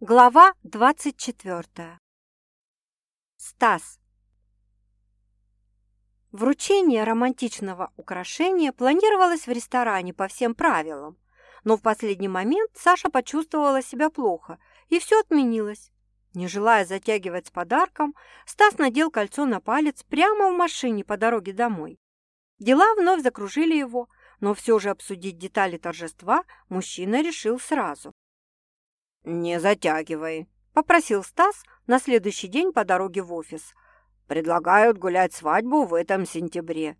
Глава 24. Стас. Вручение романтичного украшения планировалось в ресторане по всем правилам, но в последний момент Саша почувствовала себя плохо, и все отменилось. Не желая затягивать с подарком, Стас надел кольцо на палец прямо в машине по дороге домой. Дела вновь закружили его, но все же обсудить детали торжества мужчина решил сразу. «Не затягивай», – попросил Стас на следующий день по дороге в офис. «Предлагают гулять свадьбу в этом сентябре».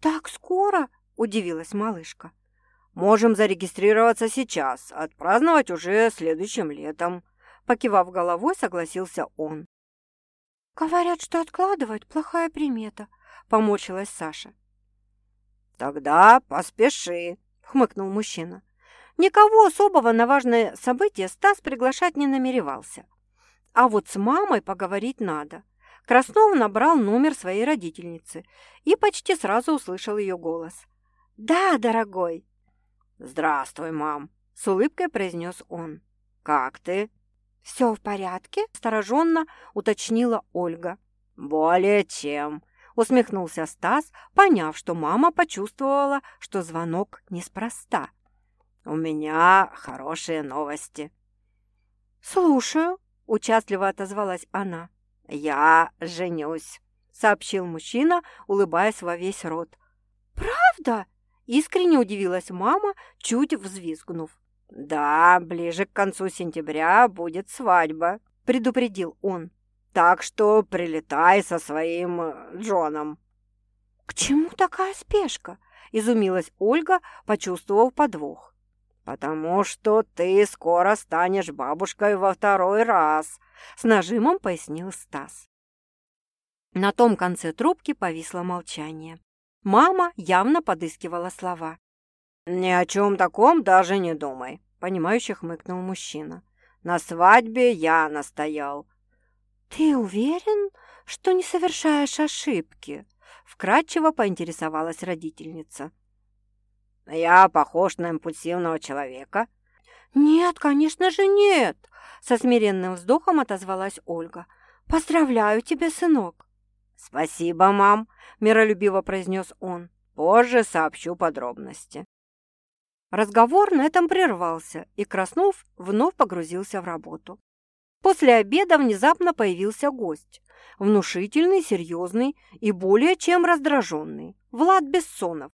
«Так скоро?» – удивилась малышка. «Можем зарегистрироваться сейчас, отпраздновать уже следующим летом», – покивав головой, согласился он. «Говорят, что откладывать – плохая примета», – помочилась Саша. «Тогда поспеши», – хмыкнул мужчина. Никого особого на важное событие Стас приглашать не намеревался. А вот с мамой поговорить надо. Краснов набрал номер своей родительницы и почти сразу услышал ее голос. «Да, дорогой!» «Здравствуй, мам!» – с улыбкой произнес он. «Как ты?» «Все в порядке?» – стороженно уточнила Ольга. «Более чем!» – усмехнулся Стас, поняв, что мама почувствовала, что звонок неспроста. «У меня хорошие новости». «Слушаю», – участливо отозвалась она. «Я женюсь», – сообщил мужчина, улыбаясь во весь рот. «Правда?» – искренне удивилась мама, чуть взвизгнув. «Да, ближе к концу сентября будет свадьба», – предупредил он. «Так что прилетай со своим э, Джоном». «К чему такая спешка?» – изумилась Ольга, почувствовав подвох. «Потому что ты скоро станешь бабушкой во второй раз», — с нажимом пояснил Стас. На том конце трубки повисло молчание. Мама явно подыскивала слова. «Ни о чем таком даже не думай», — понимающе хмыкнул мужчина. «На свадьбе я настоял». «Ты уверен, что не совершаешь ошибки?» — вкратчиво поинтересовалась родительница. Я похож на импульсивного человека?» «Нет, конечно же нет!» Со смиренным вздохом отозвалась Ольга. «Поздравляю тебя, сынок!» «Спасибо, мам!» – миролюбиво произнес он. «Позже сообщу подробности». Разговор на этом прервался, и Краснов вновь погрузился в работу. После обеда внезапно появился гость. Внушительный, серьезный и более чем раздраженный. Влад Бессонов.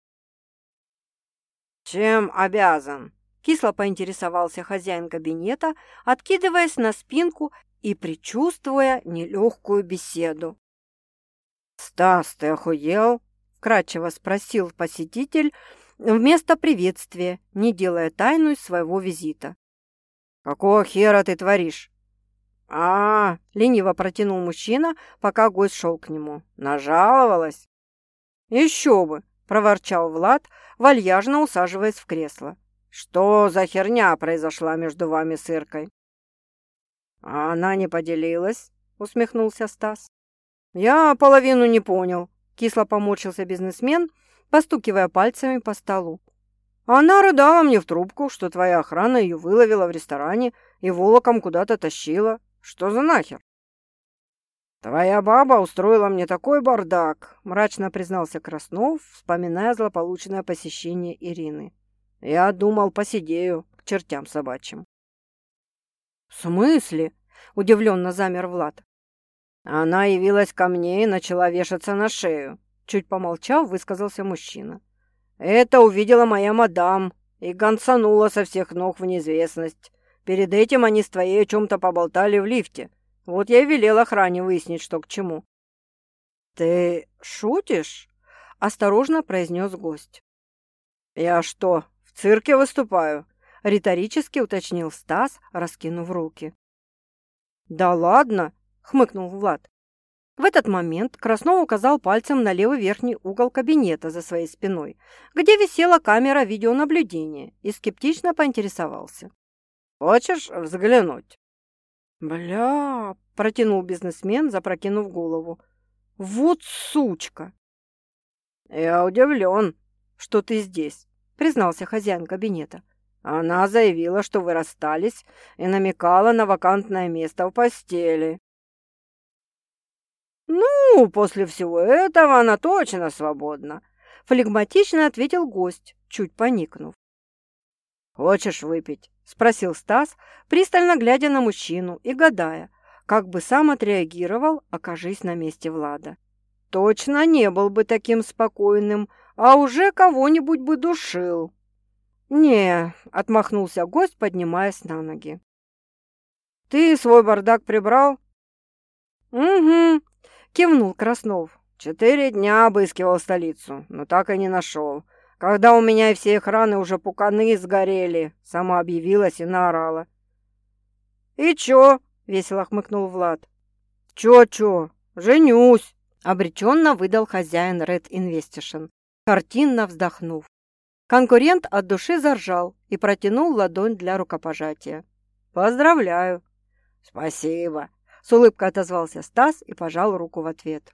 «Чем обязан?» – кисло поинтересовался хозяин кабинета, откидываясь на спинку и предчувствуя нелегкую беседу. «Стас, ты охуел?» – вкратчиво спросил посетитель вместо приветствия, не делая тайну из своего визита. «Какого хера ты творишь?» а, -а, -а лениво протянул мужчина, пока гость шел к нему. «Нажаловалась?» «Еще бы!» – проворчал Влад, вальяжно усаживаясь в кресло. «Что за херня произошла между вами с Иркой?» «А она не поделилась?» — усмехнулся Стас. «Я половину не понял», — кисло поморщился бизнесмен, постукивая пальцами по столу. «Она рыдала мне в трубку, что твоя охрана ее выловила в ресторане и волоком куда-то тащила. Что за нахер?» «Твоя баба устроила мне такой бардак», – мрачно признался Краснов, вспоминая злополучное посещение Ирины. «Я думал, посидею к чертям собачьим». «В смысле?» – удивленно замер Влад. Она явилась ко мне и начала вешаться на шею. Чуть помолчав, высказался мужчина. «Это увидела моя мадам и гонцанула со всех ног в неизвестность. Перед этим они с твоей о чем-то поболтали в лифте». Вот я и велел охране выяснить, что к чему. «Ты шутишь?» – осторожно произнес гость. «Я что, в цирке выступаю?» – риторически уточнил Стас, раскинув руки. «Да ладно!» – хмыкнул Влад. В этот момент Краснов указал пальцем на левый верхний угол кабинета за своей спиной, где висела камера видеонаблюдения, и скептично поинтересовался. «Хочешь взглянуть?» «Бля!» – протянул бизнесмен, запрокинув голову. «Вот сучка!» «Я удивлен, что ты здесь», – признался хозяин кабинета. Она заявила, что вы расстались и намекала на вакантное место в постели. «Ну, после всего этого она точно свободна», — флегматично ответил гость, чуть поникнув. «Хочешь выпить?» — спросил Стас, пристально глядя на мужчину и гадая, как бы сам отреагировал, окажись на месте Влада. Точно не был бы таким спокойным, а уже кого-нибудь бы душил. «Не», — отмахнулся гость, поднимаясь на ноги. «Ты свой бардак прибрал?» «Угу», — кивнул Краснов. «Четыре дня обыскивал столицу, но так и не нашел. Когда у меня и все охраны уже пуканы сгорели, сама объявилась и наорала». «И чё?» — весело хмыкнул Влад. «Чё-чё? Женюсь!» — обреченно выдал хозяин Red Investition, картинно вздохнув. Конкурент от души заржал и протянул ладонь для рукопожатия. «Поздравляю!» «Спасибо!» — с улыбкой отозвался Стас и пожал руку в ответ.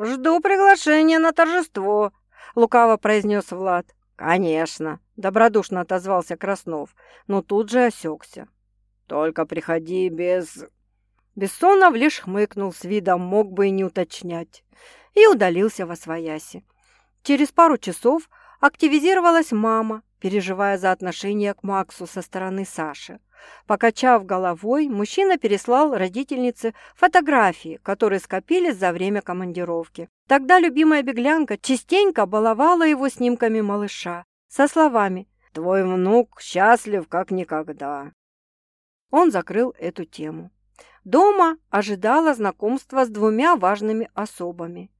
«Жду приглашения на торжество!» — лукаво произнес Влад. «Конечно!» — добродушно отозвался Краснов, но тут же осекся. «Только приходи без...» Бессонов лишь хмыкнул с видом, мог бы и не уточнять, и удалился во свояси. Через пару часов активизировалась мама, переживая за отношение к Максу со стороны Саши. Покачав головой, мужчина переслал родительнице фотографии, которые скопились за время командировки. Тогда любимая беглянка частенько баловала его снимками малыша со словами «Твой внук счастлив как никогда». Он закрыл эту тему. Дома ожидала знакомства с двумя важными особами.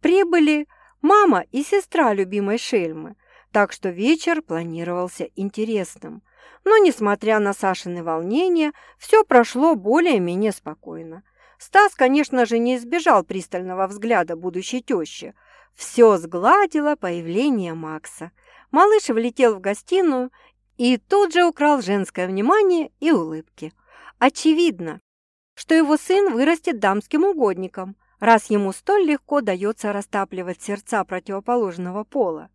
Прибыли мама и сестра любимой Шельмы, так что вечер планировался интересным. Но, несмотря на Сашины волнения, все прошло более-менее спокойно. Стас, конечно же, не избежал пристального взгляда будущей тещи. Все сгладило появление Макса. Малыш влетел в гостиную и тут же украл женское внимание и улыбки. Очевидно, что его сын вырастет дамским угодником, раз ему столь легко дается растапливать сердца противоположного пола.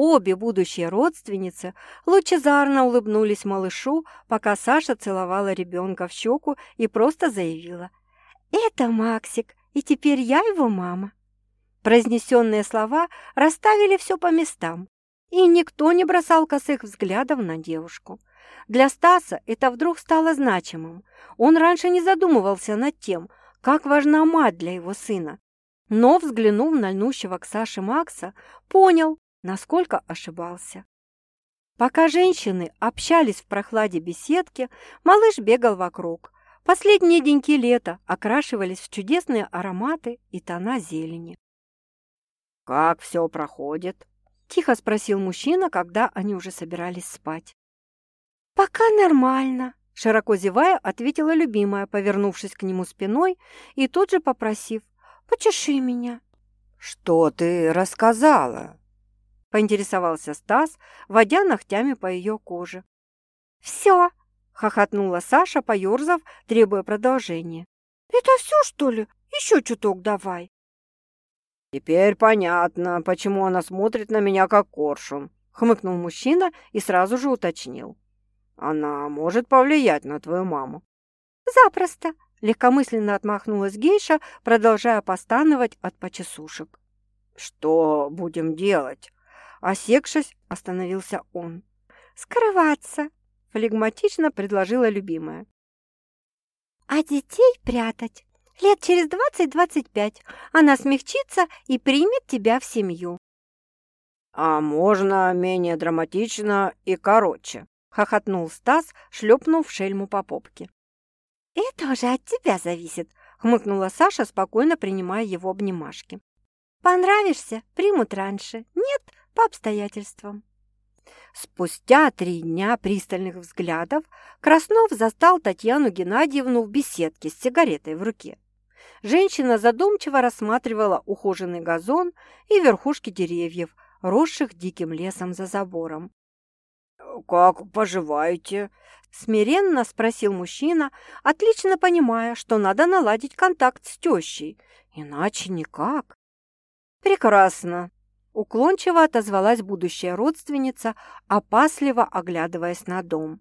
Обе будущие родственницы лучезарно улыбнулись малышу, пока Саша целовала ребенка в щеку и просто заявила «Это Максик, и теперь я его мама». Произнесенные слова расставили все по местам, и никто не бросал косых взглядов на девушку. Для Стаса это вдруг стало значимым. Он раньше не задумывался над тем, как важна мать для его сына. Но, взглянув на льнущего к Саше Макса, понял, насколько ошибался. Пока женщины общались в прохладе беседки, малыш бегал вокруг. Последние деньки лета окрашивались в чудесные ароматы и тона зелени. «Как все проходит?» – тихо спросил мужчина, когда они уже собирались спать. «Пока нормально», Широко зевая, ответила любимая, повернувшись к нему спиной и тут же попросив «Почеши меня». «Что ты рассказала?» Поинтересовался Стас, водя ногтями по ее коже. «Все!» — хохотнула Саша, поерзав, требуя продолжения. «Это все, что ли? Еще чуток давай!» «Теперь понятно, почему она смотрит на меня как коршун», — хмыкнул мужчина и сразу же уточнил. Она может повлиять на твою маму. Запросто, легкомысленно отмахнулась гейша, продолжая постановать от почесушек. Что будем делать? Осекшись, остановился он. Скрываться, флегматично предложила любимая. А детей прятать. Лет через двадцать-двадцать пять она смягчится и примет тебя в семью. А можно менее драматично и короче, — хохотнул Стас, шлепнув шельму по попке. «Это уже от тебя зависит», — хмыкнула Саша, спокойно принимая его обнимашки. «Понравишься — примут раньше, нет — по обстоятельствам». Спустя три дня пристальных взглядов Краснов застал Татьяну Геннадьевну в беседке с сигаретой в руке. Женщина задумчиво рассматривала ухоженный газон и верхушки деревьев, росших диким лесом за забором. «Как поживаете?» – смиренно спросил мужчина, отлично понимая, что надо наладить контакт с тещей, иначе никак. «Прекрасно!» – Уклончиво отозвалась будущая родственница, опасливо оглядываясь на дом.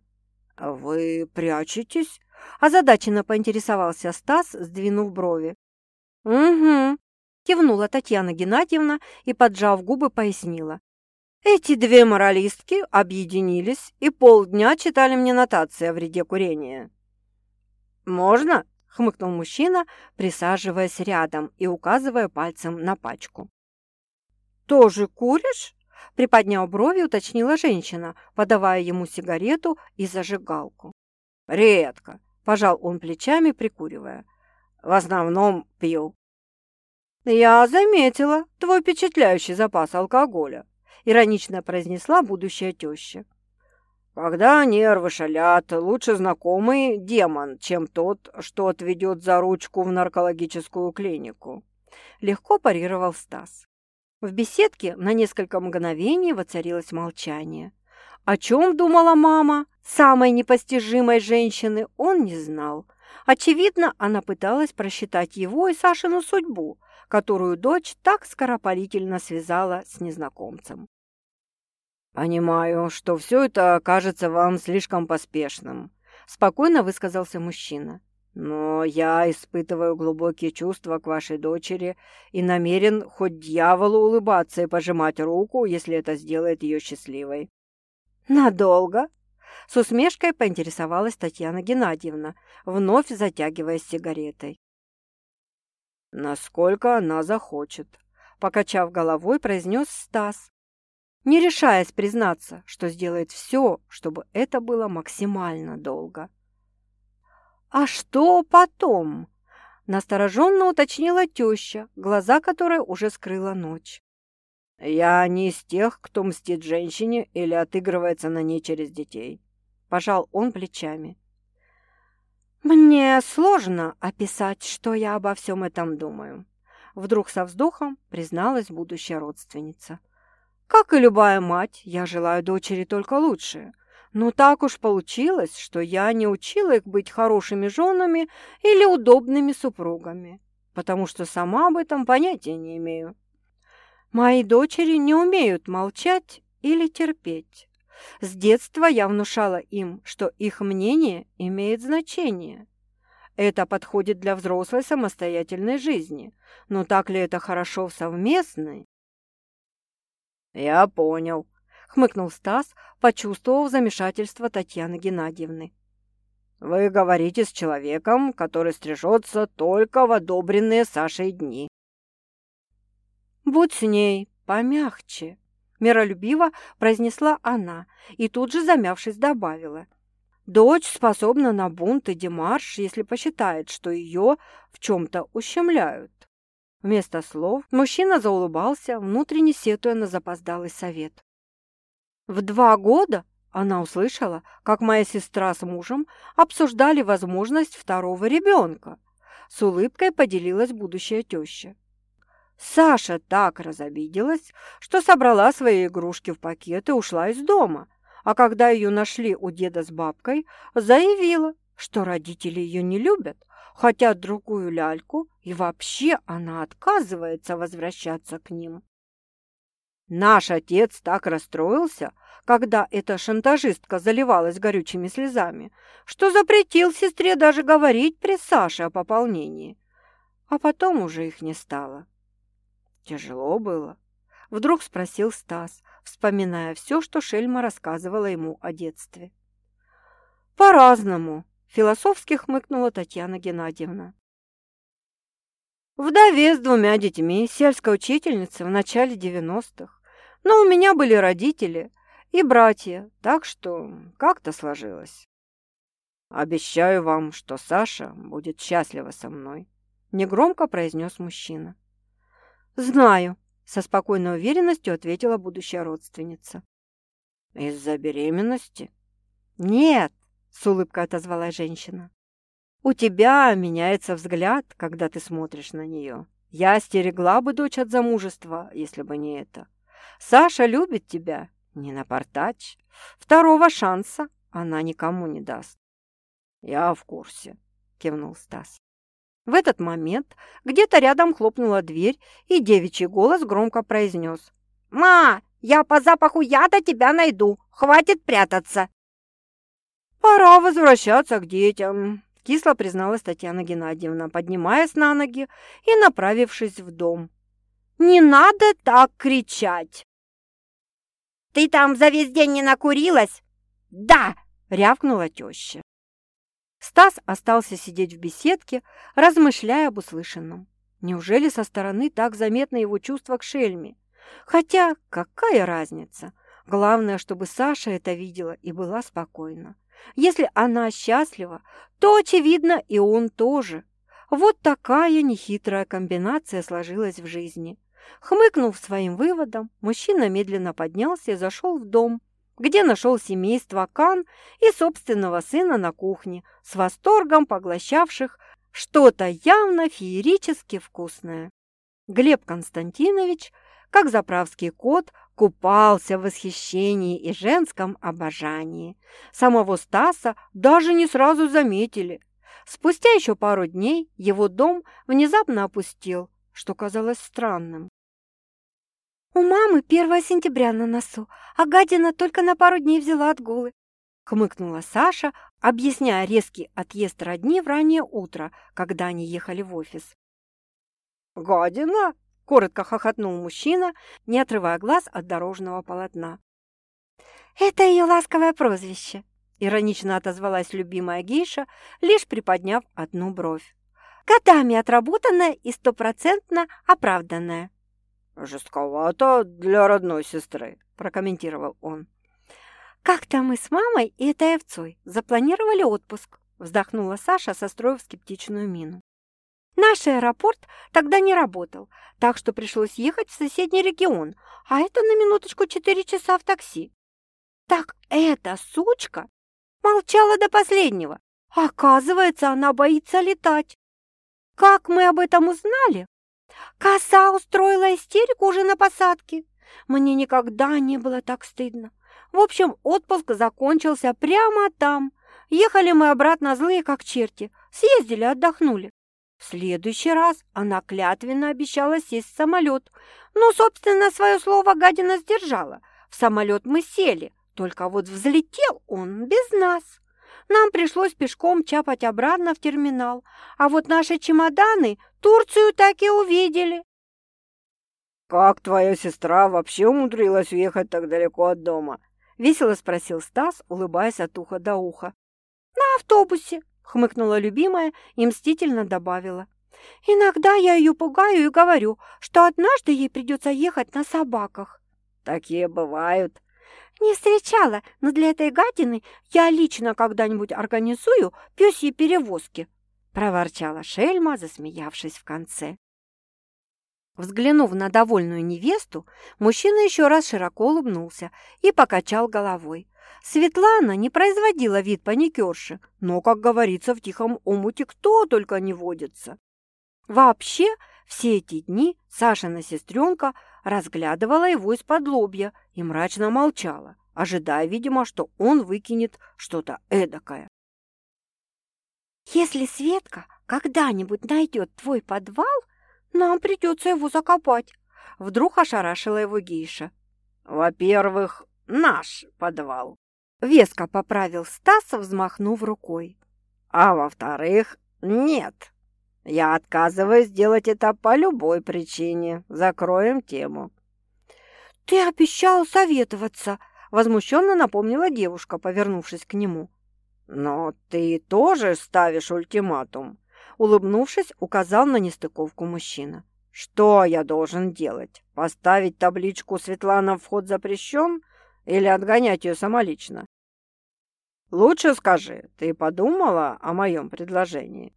«Вы прячетесь?» – озадаченно поинтересовался Стас, сдвинув брови. «Угу», – кивнула Татьяна Геннадьевна и, поджав губы, пояснила. «Эти две моралистки объединились и полдня читали мне нотации о вреде курения». «Можно?» – хмыкнул мужчина, присаживаясь рядом и указывая пальцем на пачку. «Тоже куришь?» – приподняв брови, уточнила женщина, подавая ему сигарету и зажигалку. «Редко», – пожал он плечами, прикуривая. «В основном пью». «Я заметила твой впечатляющий запас алкоголя», – иронично произнесла будущая теща. «Когда нервы шалят, лучше знакомый демон, чем тот, что отведет за ручку в наркологическую клинику», – легко парировал Стас. В беседке на несколько мгновений воцарилось молчание. О чем думала мама, самой непостижимой женщины, он не знал. Очевидно, она пыталась просчитать его и Сашину судьбу, которую дочь так скоропалительно связала с незнакомцем. «Понимаю, что все это кажется вам слишком поспешным», – спокойно высказался мужчина. Но я испытываю глубокие чувства к вашей дочери и намерен хоть дьяволу улыбаться и пожимать руку, если это сделает ее счастливой». «Надолго?» С усмешкой поинтересовалась Татьяна Геннадьевна, вновь затягиваясь сигаретой. «Насколько она захочет», — покачав головой, произнес Стас, не решаясь признаться, что сделает все, чтобы это было максимально долго. «А что потом?» – настороженно уточнила теща, глаза которой уже скрыла ночь. «Я не из тех, кто мстит женщине или отыгрывается на ней через детей», – пожал он плечами. «Мне сложно описать, что я обо всем этом думаю», – вдруг со вздохом призналась будущая родственница. «Как и любая мать, я желаю дочери только лучшее, но так уж получилось, что я не учила их быть хорошими женами или удобными супругами, потому что сама об этом понятия не имею. Мои дочери не умеют молчать или терпеть. С детства я внушала им, что их мнение имеет значение. Это подходит для взрослой самостоятельной жизни, но так ли это хорошо в совместной? «Я понял», – хмыкнул Стас, почувствовав замешательство Татьяны Геннадьевны. «Вы говорите с человеком, который стрижется только в одобренные Сашей дни». «Будь с ней помягче», – миролюбиво произнесла она и тут же, замявшись, добавила. «Дочь способна на бунт и демарш, если посчитает, что ее в чем-то ущемляют». Вместо слов мужчина заулыбался, внутренне сетуя на запоздалый совет. В два года она услышала, как моя сестра с мужем обсуждали возможность второго ребенка. С улыбкой поделилась будущая теща. Саша так разобиделась, что собрала свои игрушки в пакет и ушла из дома. А когда ее нашли у деда с бабкой, заявила, что родители ее не любят, хотят другую ляльку, и вообще она отказывается возвращаться к ним. Наш отец так расстроился, когда эта шантажистка заливалась горючими слезами, что запретил сестре даже говорить при Саше о пополнении. А потом уже их не стало. Тяжело было. Вдруг спросил Стас, вспоминая все, что Шельма рассказывала ему о детстве. «По-разному», – философски хмыкнула Татьяна Геннадьевна. Вдове с двумя детьми, сельская учительница в начале девяностых. Но у меня были родители и братья, так что как-то сложилось. «Обещаю вам, что Саша будет счастлива со мной», – негромко произнес мужчина. «Знаю», – со спокойной уверенностью ответила будущая родственница. «Из-за беременности?» «Нет», – с улыбкой отозвалась женщина. «У тебя меняется взгляд, когда ты смотришь на нее. Я стерегла бы дочь от замужества, если бы не это. Саша любит тебя, не напортач. Второго шанса она никому не даст. Я в курсе, кивнул Стас. В этот момент где-то рядом хлопнула дверь, и девичий голос громко произнес. «Ма, я по запаху яда тебя найду, хватит прятаться!» «Пора возвращаться к детям», – кисло призналась Татьяна Геннадьевна, поднимаясь на ноги и направившись в дом. «Не надо так кричать!» «Ты там за весь день не накурилась?» «Да!» – рявкнула теща. Стас остался сидеть в беседке, размышляя об услышанном. Неужели со стороны так заметно его чувство к Шельме? Хотя какая разница? Главное, чтобы Саша это видела и была спокойна. Если она счастлива, то, очевидно, и он тоже. Вот такая нехитрая комбинация сложилась в жизни. Хмыкнув своим выводом, мужчина медленно поднялся и зашел в дом, где нашел семейство Кан и собственного сына на кухне, с восторгом поглощавших что-то явно феерически вкусное. Глеб Константинович, как заправский кот, купался в восхищении и женском обожании. Самого Стаса даже не сразу заметили. Спустя еще пару дней его дом внезапно опустел, что казалось странным. «У мамы 1 сентября на носу, а гадина только на пару дней взяла отгулы», хмыкнула Саша, объясняя резкий отъезд родни в раннее утро, когда они ехали в офис. «Гадина?» – коротко хохотнул мужчина, не отрывая глаз от дорожного полотна. «Это ее ласковое прозвище», – иронично отозвалась любимая гейша, лишь приподняв одну бровь. «Годами отработанное и стопроцентно оправданное». «Жестковато для родной сестры», – прокомментировал он. «Как-то мы с мамой и этой овцой запланировали отпуск», – вздохнула Саша, состроив скептичную мину. «Наш аэропорт тогда не работал, так что пришлось ехать в соседний регион, а это на минуточку четыре часа в такси. Так эта сучка молчала до последнего. Оказывается, она боится летать. Как мы об этом узнали, Коса устроила истерику уже на посадке. Мне никогда не было так стыдно. В общем, отпуск закончился прямо там. Ехали мы обратно злые, как черти. Съездили, отдохнули. В следующий раз она клятвенно обещала сесть в самолет. Ну, собственно, свое слово гадина сдержала. В самолет мы сели, только вот взлетел он без нас. Нам пришлось пешком чапать обратно в терминал, а вот наши чемоданы Турцию так и увидели. «Как твоя сестра вообще умудрилась уехать так далеко от дома?» — весело спросил Стас, улыбаясь от уха до уха. «На автобусе», — хмыкнула любимая и мстительно добавила. «Иногда я ее пугаю и говорю, что однажды ей придется ехать на собаках». «Такие бывают», «Не встречала, но для этой гадины я лично когда-нибудь организую пёсьи перевозки», проворчала Шельма, засмеявшись в конце. Взглянув на довольную невесту, мужчина еще раз широко улыбнулся и покачал головой. Светлана не производила вид паникерши, но, как говорится, в тихом омуте кто только не водится. Вообще, все эти дни Сашина сестренка разглядывала его из-под лобья и мрачно молчала, ожидая, видимо, что он выкинет что-то эдакое. «Если Светка когда-нибудь найдет твой подвал, нам придется его закопать», — вдруг ошарашила его гейша. «Во-первых, наш подвал», — веско поправил Стас, взмахнув рукой. «А во-вторых, нет». Я отказываюсь делать это по любой причине. Закроем тему. Ты обещал советоваться, возмущенно напомнила девушка, повернувшись к нему. Но ты тоже ставишь ультиматум, улыбнувшись, указал на нестыковку мужчина. Что я должен делать? Поставить табличку «Светлана, вход запрещен» или отгонять ее самолично? Лучше скажи, ты подумала о моем предложении?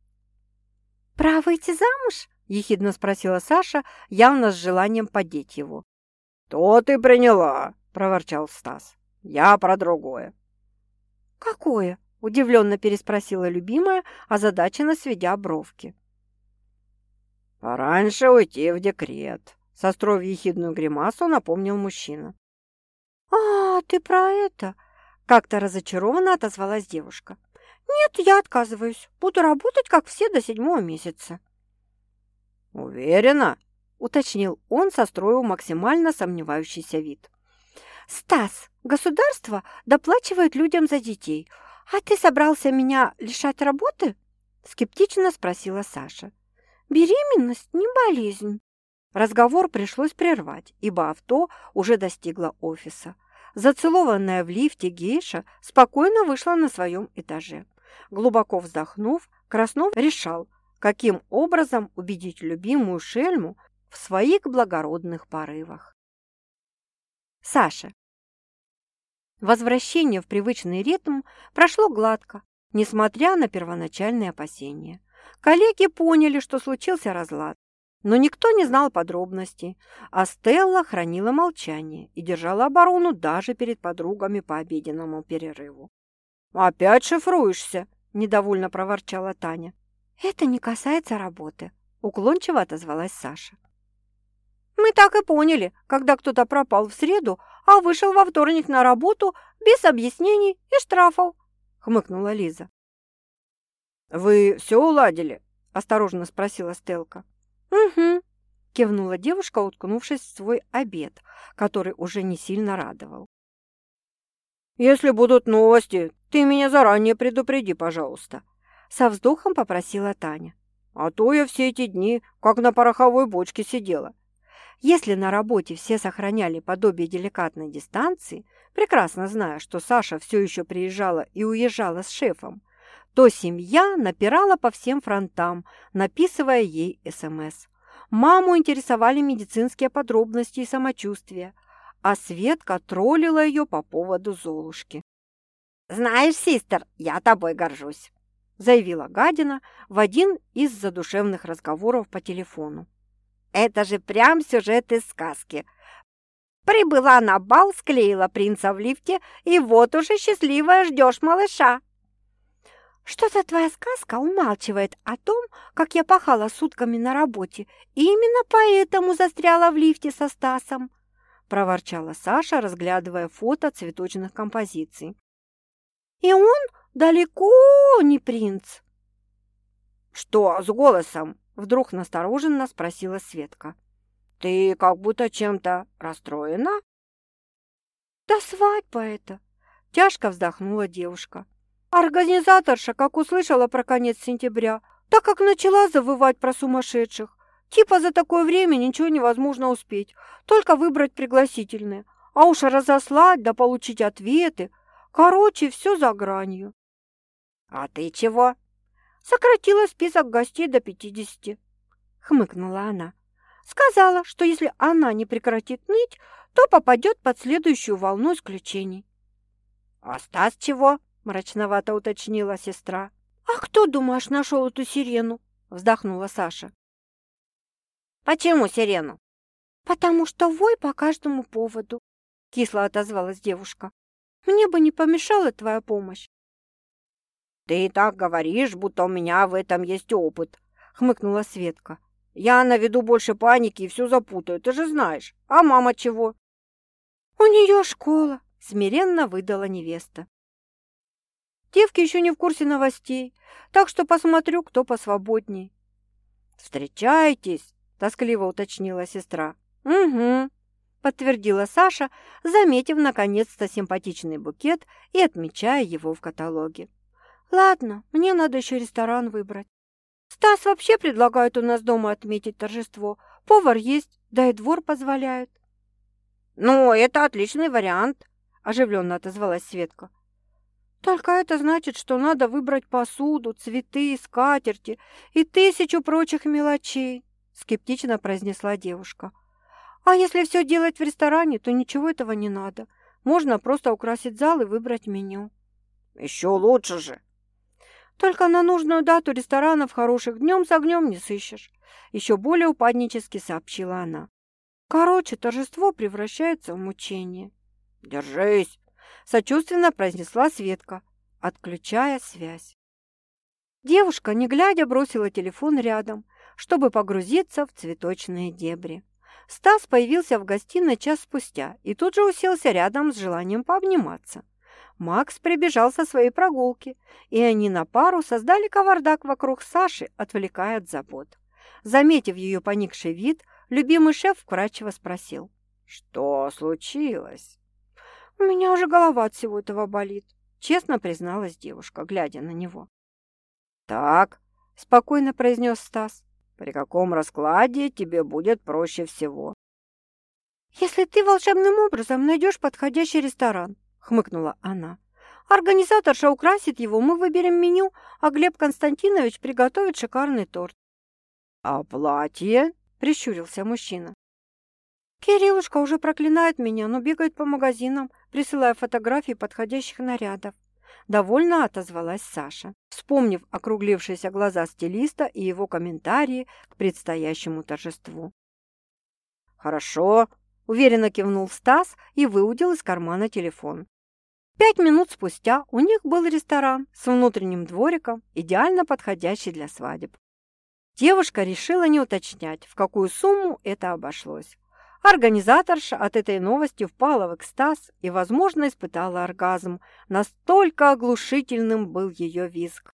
«Пора выйти замуж?» – ехидно спросила Саша, явно с желанием подеть его. «То ты приняла!» – проворчал Стас. «Я про другое». «Какое?» – удивленно переспросила любимая, озадаченно сведя бровки. «Пораньше уйти в декрет», – состроив ехидную гримасу, напомнил мужчина. «А, ты про это?» – как-то разочарованно отозвалась девушка. «Нет, я отказываюсь. Буду работать, как все, до седьмого месяца». «Уверена?» уточнил он, состроив максимально сомневающийся вид. «Стас, государство доплачивает людям за детей, а ты собрался меня лишать работы?» скептично спросила Саша. «Беременность не болезнь». Разговор пришлось прервать, ибо авто уже достигло офиса. Зацелованная в лифте гейша спокойно вышла на своем этаже. Глубоко вздохнув, Краснов решал, каким образом убедить любимую шельму в своих благородных порывах. Саша. Возвращение в привычный ритм прошло гладко, несмотря на первоначальные опасения. Коллеги поняли, что случился разлад, но никто не знал подробностей, а Стелла хранила молчание и держала оборону даже перед подругами по обеденному перерыву. «Опять шифруешься?» – недовольно проворчала Таня. «Это не касается работы», – уклончиво отозвалась Саша. «Мы так и поняли, когда кто-то пропал в среду, а вышел во вторник на работу без объяснений и штрафов», – хмыкнула Лиза. «Вы все уладили?» – осторожно спросила Стелка. «Угу», – кивнула девушка, уткнувшись в свой обед, который уже не сильно радовал. «Если будут новости, ты меня заранее предупреди, пожалуйста», – со вздохом попросила Таня. «А то я все эти дни как на пороховой бочке сидела». Если на работе все сохраняли подобие деликатной дистанции, прекрасно зная, что Саша все еще приезжала и уезжала с шефом, то семья напирала по всем фронтам, написывая ей СМС. Маму интересовали медицинские подробности и самочувствие, а Светка троллила ее по поводу Золушки. «Знаешь, систер, я тобой горжусь», заявила Гадина в один из задушевных разговоров по телефону. «Это же прям сюжет из сказки. Прибыла на бал, склеила принца в лифте, и вот уже счастливая ждешь малыша». Что-то твоя сказка умалчивает о том, как я пахала сутками на работе, и именно поэтому застряла в лифте со Стасом, проворчала Саша, разглядывая фото цветочных композиций. И он далеко не принц. Что с голосом? Вдруг настороженно спросила Светка. Ты как будто чем-то расстроена? Да свадьба это! Тяжко вздохнула девушка. Организаторша, как услышала про конец сентября, так как начала завывать про сумасшедших. Типа за такое время ничего невозможно успеть, только выбрать пригласительные. А уж разослать да получить ответы. Короче, все за гранью. «А ты чего?» «Сократила список гостей до пятидесяти», — хмыкнула она. «Сказала, что если она не прекратит ныть, то попадет под следующую волну исключений». «А Стас чего?» – мрачновато уточнила сестра. «А кто, думаешь, нашел эту сирену?» – вздохнула Саша. «Почему сирену?» «Потому что вой по каждому поводу», – кисло отозвалась девушка. «Мне бы не помешала твоя помощь». «Ты и так говоришь, будто у меня в этом есть опыт», – хмыкнула Светка. «Я наведу больше паники и все запутаю, ты же знаешь. А мама чего?» «У нее школа», – смиренно выдала невеста. Девки еще не в курсе новостей, так что посмотрю, кто посвободней». «Встречайтесь», – тоскливо уточнила сестра. «Угу», – подтвердила Саша, заметив наконец-то симпатичный букет и отмечая его в каталоге. «Ладно, мне надо еще ресторан выбрать. Стас вообще предлагает у нас дома отметить торжество. Повар есть, да и двор позволяет». «Ну, это отличный вариант», – оживленно отозвалась Светка. Только это значит, что надо выбрать посуду, цветы, скатерти и тысячу прочих мелочей, скептично произнесла девушка. А если все делать в ресторане, то ничего этого не надо. Можно просто украсить зал и выбрать меню. Еще лучше же. Только на нужную дату ресторанов хороших днем с огнем не сыщешь. Еще более упаднически сообщила она. Короче, торжество превращается в мучение. Держись, сочувственно произнесла Светка, отключая связь. Девушка, не глядя, бросила телефон рядом, чтобы погрузиться в цветочные дебри. Стас появился в гостиной час спустя и тут же уселся рядом с желанием пообниматься. Макс прибежал со своей прогулки, и они на пару создали кавардак вокруг Саши, отвлекая от забот. Заметив ее поникший вид, любимый шеф вкрадчиво спросил. «Что случилось?» «У меня уже голова от всего этого болит», — честно призналась девушка, глядя на него. «Так», — спокойно произнес Стас, — «при каком раскладе тебе будет проще всего?» «Если ты волшебным образом найдешь подходящий ресторан», — хмыкнула она. «Организаторша украсит его, мы выберем меню, а Глеб Константинович приготовит шикарный торт». «А платье?» — прищурился мужчина. Кириллушка уже проклинает меня, но бегает по магазинам, присылая фотографии подходящих нарядов. Довольно отозвалась Саша, вспомнив округлившиеся глаза стилиста и его комментарии к предстоящему торжеству. «Хорошо», – уверенно кивнул Стас и выудил из кармана телефон. Пять минут спустя у них был ресторан с внутренним двориком, идеально подходящий для свадеб. Девушка решила не уточнять, в какую сумму это обошлось. Организаторша от этой новости впала в экстаз и, возможно, испытала оргазм. Настолько оглушительным был ее визг.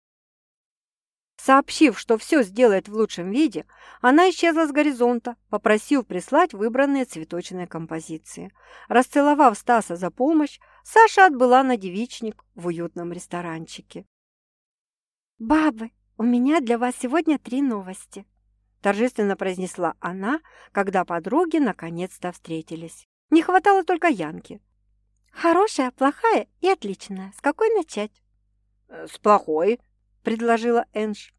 Сообщив, что все сделает в лучшем виде, она исчезла с горизонта, попросив прислать выбранные цветочные композиции. Расцеловав Стаса за помощь, Саша отбыла на девичник в уютном ресторанчике. «Бабы, у меня для вас сегодня три новости», торжественно произнесла она, когда подруги наконец-то встретились. Не хватало только Янки. «Хорошая, плохая и отличная. С какой начать?» «Э, «С плохой», — предложила Энж.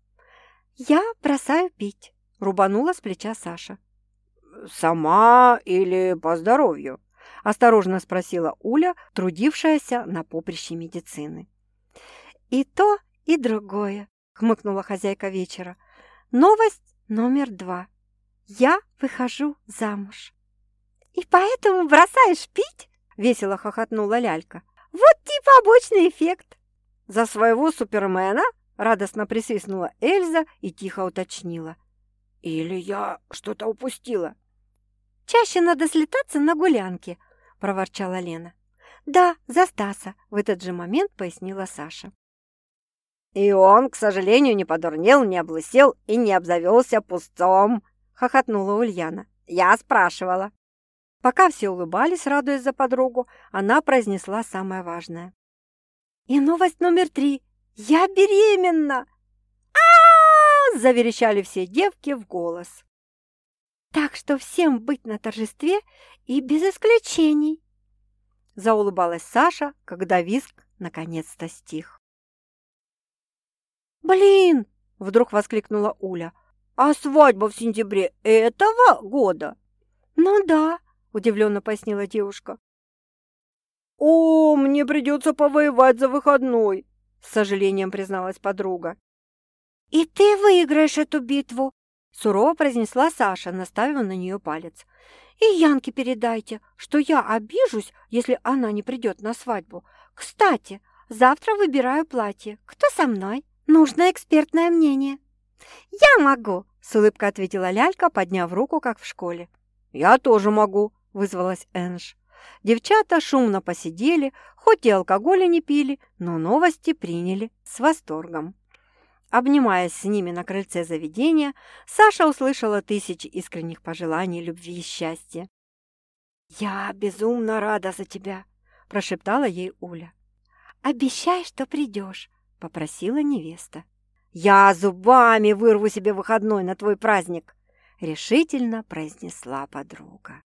«Я бросаю пить», — рубанула с плеча Саша. «Сама или по здоровью?» — осторожно спросила Уля, трудившаяся на поприще медицины. «И то, и другое», — хмыкнула хозяйка вечера. «Новость Номер два. Я выхожу замуж. «И поэтому бросаешь пить?» — весело хохотнула Лялька. «Вот типа побочный эффект!» «За своего супермена?» — радостно присвистнула Эльза и тихо уточнила. «Или я что-то упустила?» «Чаще надо слетаться на гулянке», — проворчала Лена. «Да, за Стаса», — в этот же момент пояснила Саша. «И он, к сожалению, не подурнел, не облысел и не обзавелся пустцом», — хохотнула Ульяна. «Я спрашивала». Пока все улыбались, радуясь за подругу, она произнесла самое важное. «И новость номер три. Я беременна!» а, заверещали все девки в голос. «Так что всем быть на торжестве и без исключений!» Заулыбалась Саша, когда виск наконец-то стих. «Блин!» – вдруг воскликнула Уля. «А свадьба в сентябре этого года?» «Ну да», – удивленно пояснила девушка. «О, мне придется повоевать за выходной», – с сожалением призналась подруга. «И ты выиграешь эту битву», – сурово произнесла Саша, наставив на нее палец. «И Янке передайте, что я обижусь, если она не придет на свадьбу. Кстати, завтра выбираю платье. Кто со мной?» Нужно экспертное мнение». «Я могу!» – с улыбкой ответила Лялька, подняв руку, как в школе. «Я тоже могу!» – вызвалась Энж. Девчата шумно посидели, хоть и алкоголя не пили, но новости приняли с восторгом. Обнимаясь с ними на крыльце заведения, Саша услышала тысячи искренних пожеланий любви и счастья. «Я безумно рада за тебя!» – прошептала ей Уля. «Обещай, что придешь!» — попросила невеста. «Я зубами вырву себе выходной на твой праздник!» — решительно произнесла подруга.